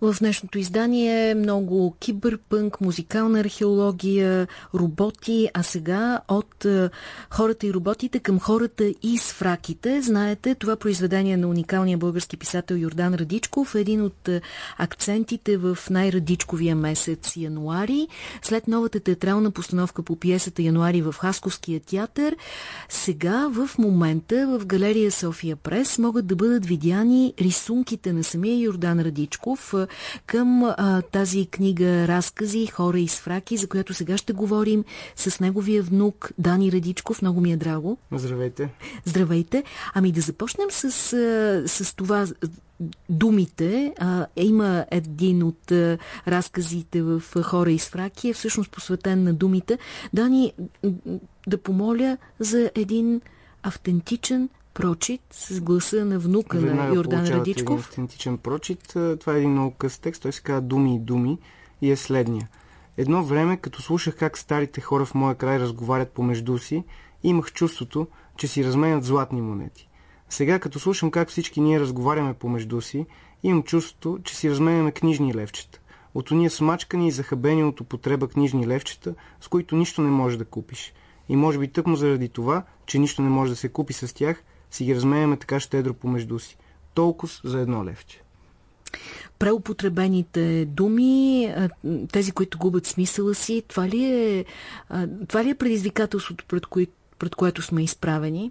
В днешното издание е много киберпънк, музикална археология, роботи, а сега от е, хората и роботите към хората и с фраките. Знаете, това произведение на уникалния български писател Йордан Радичков е един от е, акцентите в най-радичковия месец януари. След новата театрална постановка по пиесата Януари в Хасковския театър, сега в момента в галерия София Прес могат да бъдат видяни рисунките на самия Йордан Радичков към а, тази книга Разкази, хора и фраки, за която сега ще говорим с неговия внук Дани Радичков. Много ми е драго. Здравейте. Здравейте. Ами да започнем с, с това думите. А, има един от а, разказите в Хора и фраки, е всъщност посветен на думите. Дани, да помоля за един автентичен прочит с гласа на внука Веднага на Йордан Радичков. Един автентичен прочит. Това е един много къс текст. Той се казва Думи и думи и е следния. Едно време, като слушах как старите хора в моя край разговарят помежду си, имах чувството, че си разменят златни монети. Сега, като слушам как всички ние разговаряме помежду си, имам чувството, че си разменяме книжни левчета. От уния смачкани и захабени от употреба книжни левчета, с които нищо не можеш да купиш. И може би тъкмо заради това, че нищо не може да се купи с тях, си ги разменяме така щедро помежду си. Толкова за едно левче. Преупотребените думи, тези, които губят смисъла си, това ли е, това ли е предизвикателството, пред, кои, пред което сме изправени?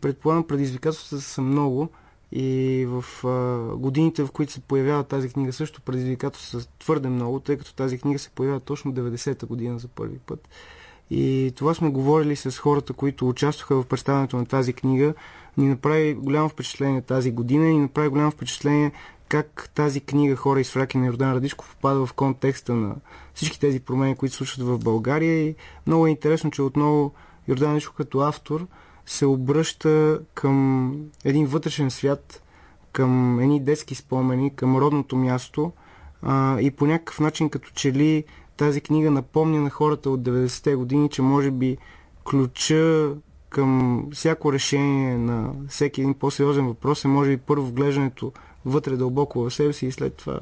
Предполагам, предизвикателствата са много и в а, годините, в които се появява тази книга, също предизвикателства са твърде много, тъй като тази книга се появява точно 90-та година за първи път. И това сме говорили с хората, които участваха в представянето на тази книга. Ни направи голямо впечатление тази година и ни направи голямо впечатление как тази книга Хора из фраки на Йордан Радишков попада в контекста на всички тези промени, които случват в България. И много е интересно, че отново Йордан Радишков като автор се обръща към един вътрешен свят, към едни детски спомени, към родното място а, и по някакъв начин като че ли тази книга напомня на хората от 90-те години, че може би ключа към всяко решение на всеки един по-сериозен въпрос е може би първо вглеждането вътре дълбоко в себе си и след това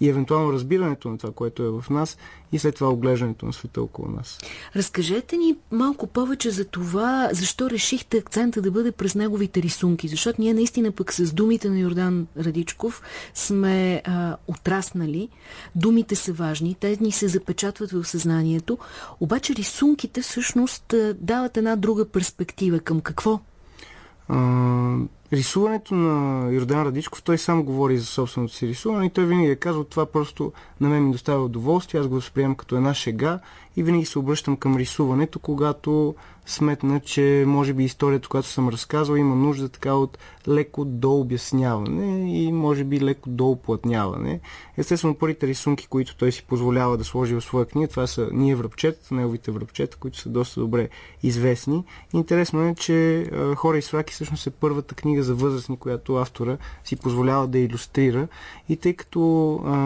и евентуално разбирането на това, което е в нас и след това оглеждането на света около нас. Разкажете ни малко повече за това, защо решихте акцента да бъде през неговите рисунки, защото ние наистина пък с думите на Йордан Радичков сме а, отраснали. Думите са важни, те ни се запечатват в съзнанието, обаче рисунките всъщност дават една друга перспектива. Към какво? Рисуването на Йордан Радичков, той сам говори за собственото си рисуване и той винаги е казал, това просто на мен ми доставя удоволствие, аз го възприемам като една шега и винаги се обръщам към рисуването, когато сметна, че може би историята, която съм разказал, има нужда така от леко до обясняване и може би леко до оплътняване. Естествено, първите рисунки, които той си позволява да сложи в своя книга, това са ние връбчета, неговите връбчета, които са доста добре известни. Интересно е, че Хора и свраки всъщност е първата книга за възрастни, която автора си позволява да иллюстрира. И тъй като а,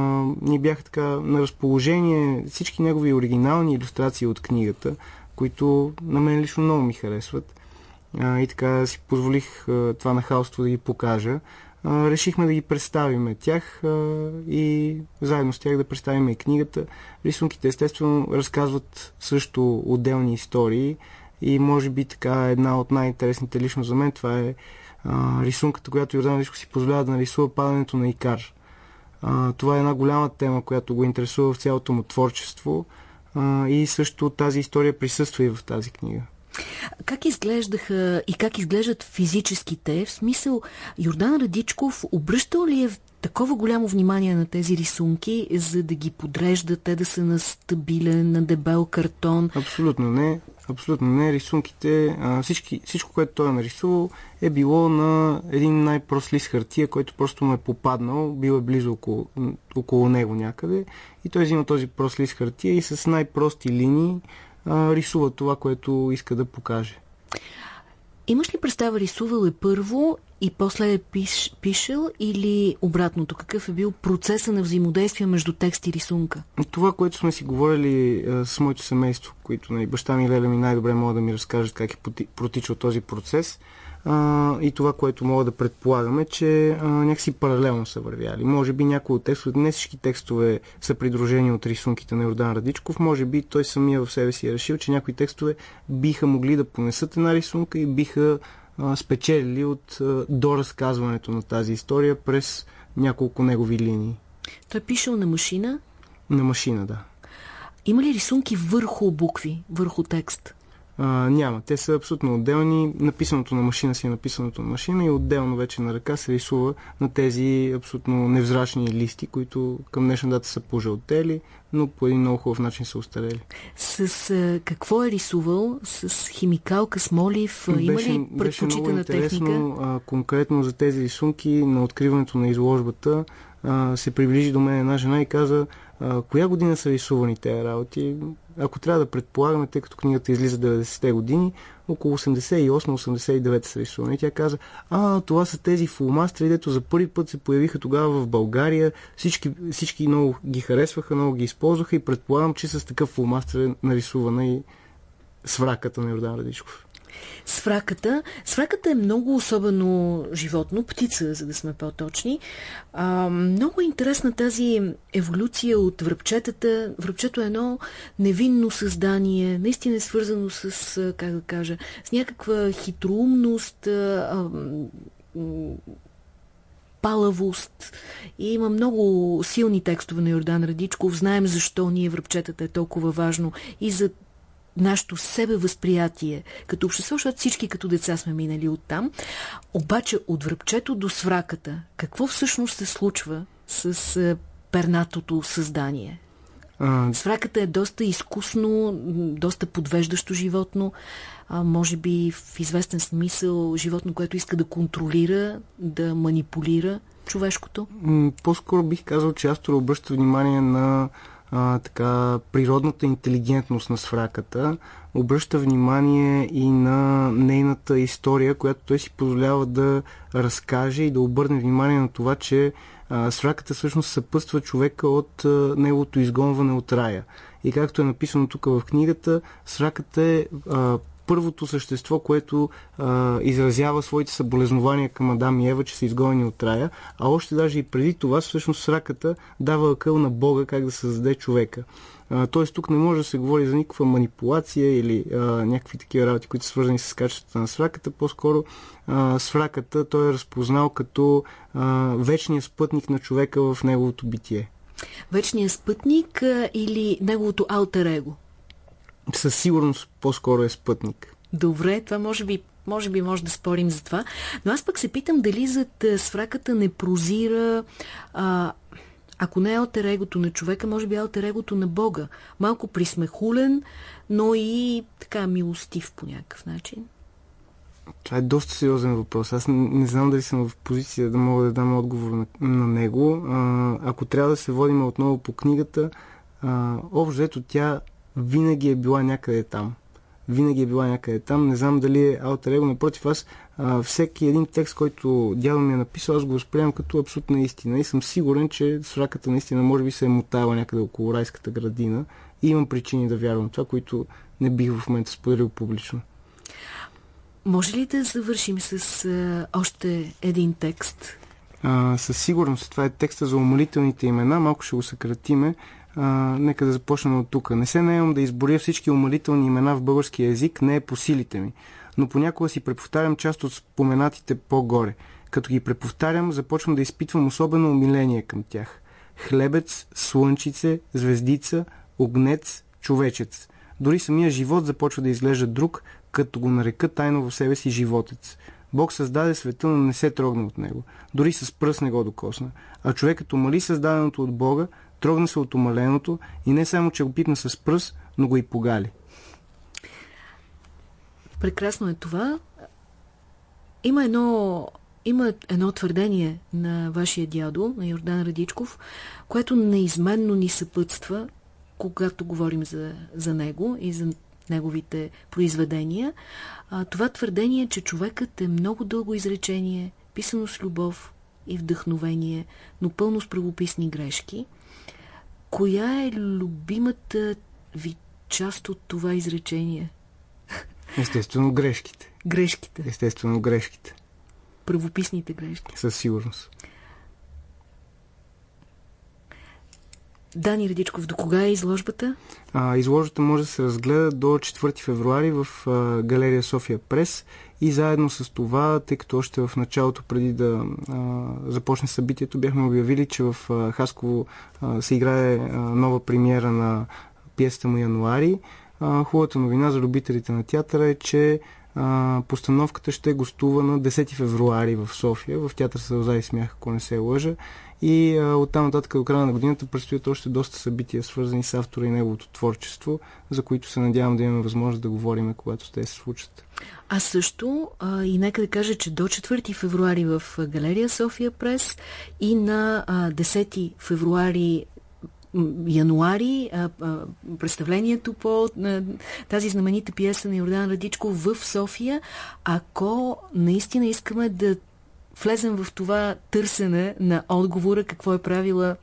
ни бяха така на разположение всички негови оригинални иллюстрации от книгата, които на мен лично много ми харесват. А, и така си позволих а, това нахалство да ги покажа. А, решихме да ги представиме тях а, и заедно с тях да представим и книгата. Рисунките естествено разказват също отделни истории и може би така една от най-интересните лично за мен това е а, рисунката, която Йордан Лишко си позволява да нарисува падането на Икар. А, това е една голяма тема, която го интересува в цялото му творчество и също тази история присъства и в тази книга. Как изглеждаха и как изглеждат физическите? В смисъл, Йордан Радичков обръщал ли е такова голямо внимание на тези рисунки, за да ги подрежда, те да са на стабилен, на дебел картон? Абсолютно не. Абсолютно не. Рисунките, всички, всичко, което той е нарисувал, е било на един най-прост лист хартия, който просто му е попаднал, бил е близо около, около него някъде. И той взима този прост лист хартия и с най-прости линии а, рисува това, което иска да покаже. Имаш ли представа, рисувал е първо и после е пиш, пишел или обратното? Какъв е бил процеса на взаимодействие между текст и рисунка? Това, което сме си говорили а, с моето семейство, които нали, баща ми и Леля ми най-добре могат да ми разкажат как е протичал този процес. А, и това, което мога да предполагаме, че а, някакси паралелно са вървяли. Може би някои от текстовете, не всички текстове са придружени от рисунките на Йордан Радичков, може би той самия в себе си е решил, че някои текстове биха могли да понесат една рисунка и биха а, спечелили от а, доразказването на тази история през няколко негови линии. Той е пишел на машина? На машина, да. Има ли рисунки върху букви, върху текст? А, няма. Те са абсолютно отделни. Написаното на машина си е написаното на машина и отделно вече на ръка се рисува на тези абсолютно невзрачни листи, които към днешна дата са пожълтели, но по един много хубав начин са устарели. С а, какво е рисувал? С химикалка, с молив? Има беше, ли предпочитана техника? А, конкретно за тези рисунки на откриването на изложбата а, се приближи до мен една жена и каза а, коя година са рисувани тези работи. Ако трябва да предполагаме, тъй като книгата излиза 90-те години, около 88-89 са рисувани. Тя каза, а, това са тези фулмастери, дето за първи път се появиха тогава в България. Всички, всички много ги харесваха, много ги използваха и предполагам, че с такъв фулмастер е нарисувана и свраката на Йордан Радичков. Свраката. Свраката е много особено животно, птица, за да сме по-точни. много е интересна тази еволюция от връбчетата. Връбчето е едно невинно създание, наистина е свързано с, как да кажа, с някаква хитроумност, палавост. И има много силни текстове на Йордан Радичков. Знаем защо ние връбчетата е толкова важно и за нашето себе възприятие като общество, защото всички като деца сме минали оттам. Обаче от връбчето до свраката, какво всъщност се случва с е, пернатото създание? А... Свраката е доста изкусно, доста подвеждащо животно, а, може би в известен смисъл животно, което иска да контролира, да манипулира човешкото? По-скоро бих казал, че автор обръща внимание на а, така, природната интелигентност на свраката, обръща внимание и на нейната история, която той си позволява да разкаже и да обърне внимание на това, че а, свраката всъщност съпътства човека от а, неговото изгонване от рая. И както е написано тук в книгата, свраката е а, първото същество, което а, изразява своите съболезнования към Адам и Ева, че са изгонени от рая, а още даже и преди това, всъщност сраката дава акъл на Бога как да създаде човека. Тоест тук не може да се говори за никаква манипулация или а, някакви такива работи, които са свързани с качеството на свраката. По-скоро а, свраката той е разпознал като а, вечния спътник на човека в неговото битие. Вечният спътник а, или неговото алтер его? Със сигурност по-скоро е спътник. Добре, това може би, може би може да спорим за това. Но аз пък се питам дали зад свраката не прозира а, ако не е алтерегото на човека, може би алтерегото на Бога. Малко присмехулен, но и така милостив по някакъв начин. Това е доста сериозен въпрос. Аз не, знам дали съм в позиция да мога да дам отговор на, на него. А, ако трябва да се водим отново по книгата, общо тя винаги е била някъде там. Винаги е била някъде там. Не знам дали е алтер его. Напротив, аз а, всеки един текст, който дядо ми е написал, аз го възприемам като абсолютна истина. И съм сигурен, че сраката наистина може би се е мутава някъде около райската градина. И имам причини да вярвам това, които не бих в момента споделил публично. Може ли да завършим с а, още един текст? А, със сигурност. Това е текста за умолителните имена. Малко ще го съкратиме. А, нека да започнем от тук. Не се наемам да изборя всички умалителни имена в българския язик, не е по силите ми. Но понякога си преповтарям част от споменатите по-горе. Като ги преповтарям, започвам да изпитвам особено умиление към тях. Хлебец, слънчице, звездица, огнец, човечец. Дори самия живот започва да изглежда друг, като го нарека тайно в себе си животец. Бог създаде света, но не се трогна от него. Дори с пръст не го докосна. А човекът умали създаденото от Бога, Трогна се от умаленото и не само, че го пипна с пръст, но го и погали. Прекрасно е това. Има едно, има едно твърдение на вашия дядо, на Йордан Радичков, което неизменно ни съпътства, когато говорим за, за него и за неговите произведения. А, това твърдение е, че човекът е много дълго изречение, писано с любов и вдъхновение, но пълно с правописни грешки – Коя е любимата ви част от това изречение? Естествено, грешките. Грешките. Естествено, грешките. Правописните грешки. Със сигурност. Дани Редичков, до кога е изложбата? А, изложбата може да се разгледа до 4 февруари в а, галерия София Прес и заедно с това, тъй като още в началото, преди да а, започне събитието, бяхме обявили, че в а, Хасково а, се играе а, нова премиера на пиесата му Януари. А, хубавата новина за любителите на театъра е, че постановката ще гостува на 10 февруари в София, в театър Сълза и смях, ако не се лъжа. И а, оттам нататък до края на годината предстоят още доста събития, свързани с автора и неговото творчество, за които се надявам да имаме възможност да говорим, когато те се случат. А също, а, и нека да кажа, че до 4 февруари в галерия София Прес и на а, 10 февруари януари а, а, представлението по а, тази знаменита пиеса на Йордан Радичко в София. Ако наистина искаме да влезем в това търсене на отговора, какво е правила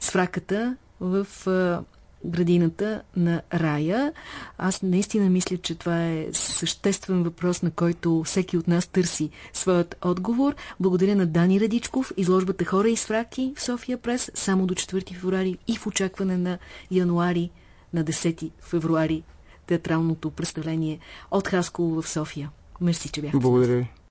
с фраката в а, градината на рая. Аз наистина мисля, че това е съществен въпрос, на който всеки от нас търси своят отговор. Благодаря на Дани Радичков, изложбата Хора и сфраки в София Прес, само до 4 февруари и в очакване на януари на 10 февруари театралното представление от Хасково в София. Мерси, че бяхте. Благодаря ви.